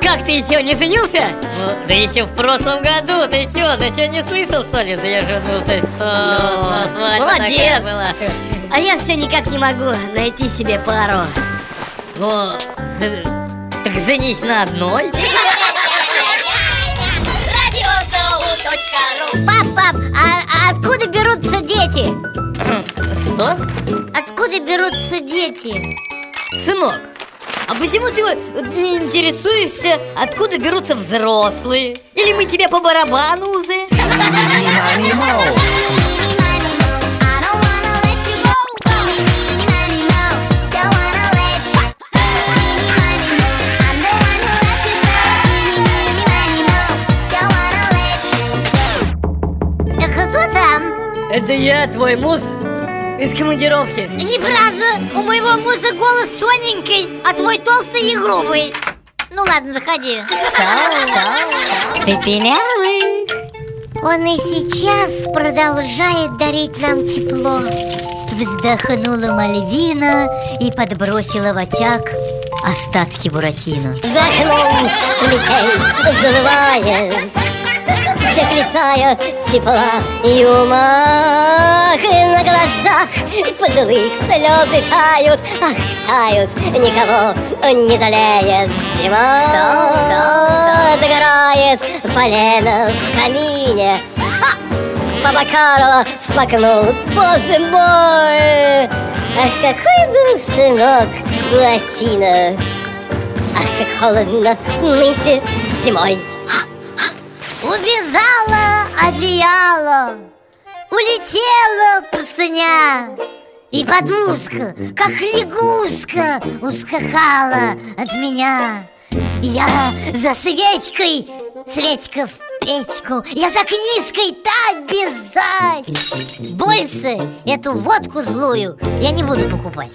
как ты еще не женился? Ну, да еще в прошлом году, ты чё, ты чё не слышал, что ли? Да я женился, что? Ну, молодец. была. А я все никак не могу найти себе пару. Ну, ты- так женись на одной. Пап, пап, а, а откуда берутся дети? Что? Откуда берутся дети? Сынок, а почему ты вот не интересуешься, откуда берутся взрослые? Или мы тебе по барабану? Э, Кто там? Это я, твой муж, из командировки. Неправда, у моего муза голос тоненький, а твой толстый и грубый Ну ладно, заходи Цепелявый. Он и сейчас продолжает дарить нам тепло Вздохнула Мальвина и подбросила в отяг остатки Буратино. За окном сметей завывает, заклицая тепла и ума. Подлых слезы тают, ах, тают, никого не жалеет зима. Догорает полено в камине, Ха! Карло смакнул, боже мой! Ах, какой был сынок Буратино! Ах, как холодно нынче зимой! Увязала одеяло Улетела простыня И подушка, как лягушка Ускакала от меня. Я за Светькой Светька в печку. Я за книжкой так бежать Больше эту водку злую Я не буду покупать